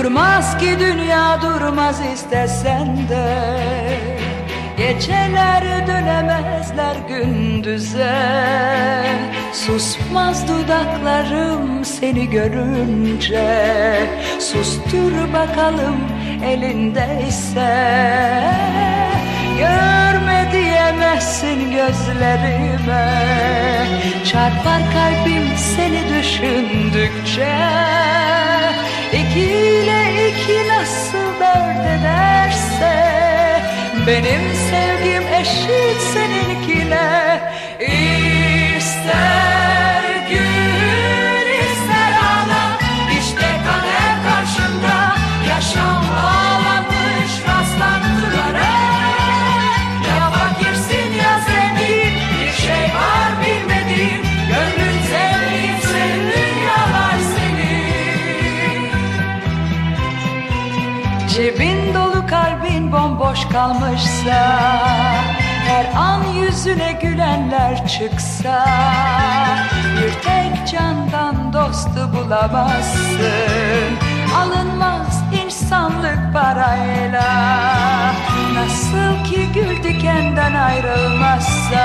Durmaz ki dünya durmaz istesen de. Geceler dönemezler gündüze. Susmaz dudaklarım seni görünce. Sustur bakalım elindeyse. Görme diyemezsin gözlerime. Çarpar kalbim seni düşündükçe Benim sevgim eşit seninkine. İster gül ister ağla İşte kader karşında Yaşam bağlanmış rastlantılara Ya fakirsin ya zengin Bir şey var bilmediğin. Gönlün zengin senin dünyalar senin. Cebin dolu kalbin bomboş kalmışsa Her an yüzüne gülenler çıksa Bir tek candan dostu bulamazsın. Alınmaz insanlık parayla. Nasıl ki gül dikenden ayrılmazsa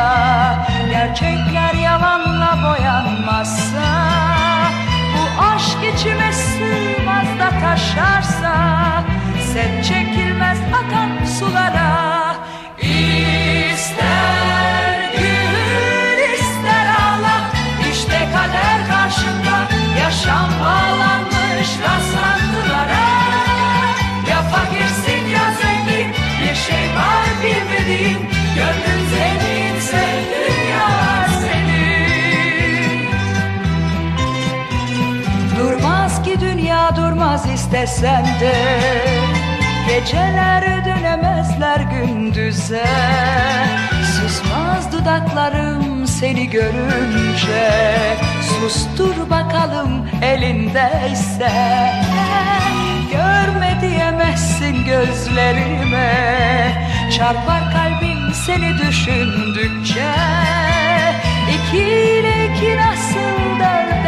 Gerçekler yalanla boyanmazsa Bu aşk içime sığmaz da taşarsa Sen çekilmez akan sulara. İster gül ister ağla İşte kader karşında Yaşam bağlanmış rastlantılara Ya fakirsin ya zengin Bir şey var bilmediğin Gönlün zenginse dünya senin. Durmaz ki dünya durmaz istesen de Geceler dönemezler gündüze. Susmaz dudaklarım seni görünce. Sustur bakalım elindeyse. Görme diyemezsin gözlerime. Çarpar kalbim seni düşündükçe. İki ile iki nasıl dört